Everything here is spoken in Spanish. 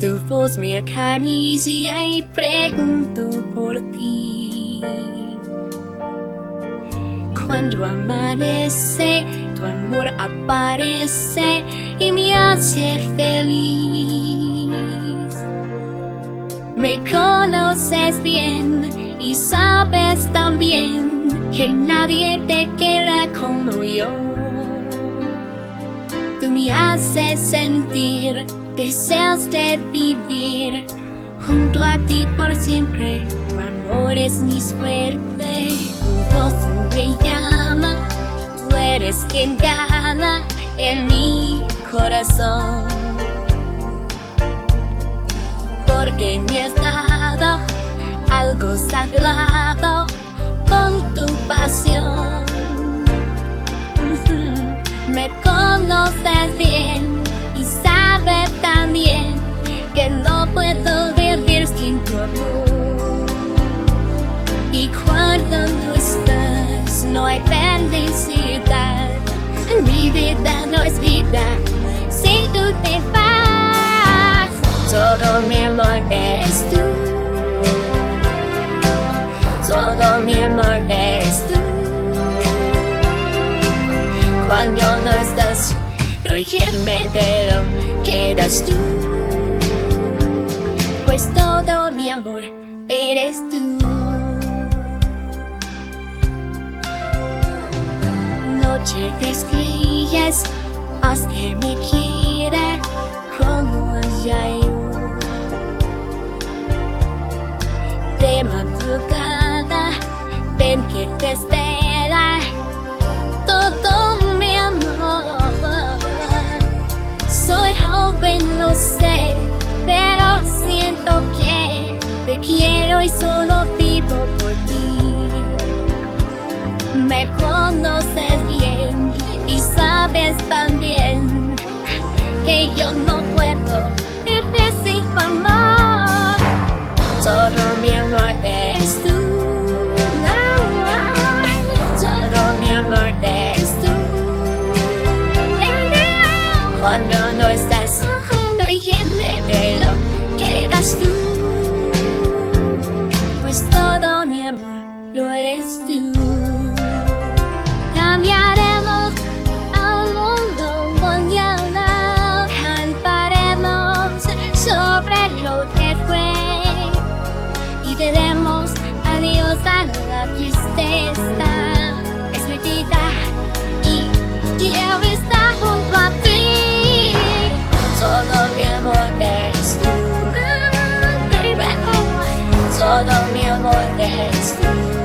tu voz me acaricia y pregunto por ti. Cuando amanece, tu amor aparece y me hace feliz. Me conoces bien y sabes también que nadie te quiera como yo. Tú me haces sentir deseos de vivir junto a ti por siempre. Tu amor es mi suerte, tu voz me llama, tú eres quien gana en mi corazón. Porque me has dado algo sagrado con tu pasión. Me conoces bien Y cuando no estás, no hay felicidad. Mi vida no es vida si tú te vas. Todo mi amor es tú. Todo mi amor es tú. Cuando no estás, realmente lo quedas tú. Pues todo mi amor eres tú. Estrellas, haz que me quiera como ayer. De madrugada, ven que te espera todo mi amor. Soy joven, lo sé, pero siento que te quiero y solo vivo por ti. Me conoces bien y sabes también que yo no Y diremos adiós a la tristeza. Es vida y quiero estar junto a ti. Todo mi amor es tú. Todo mi amor es tú.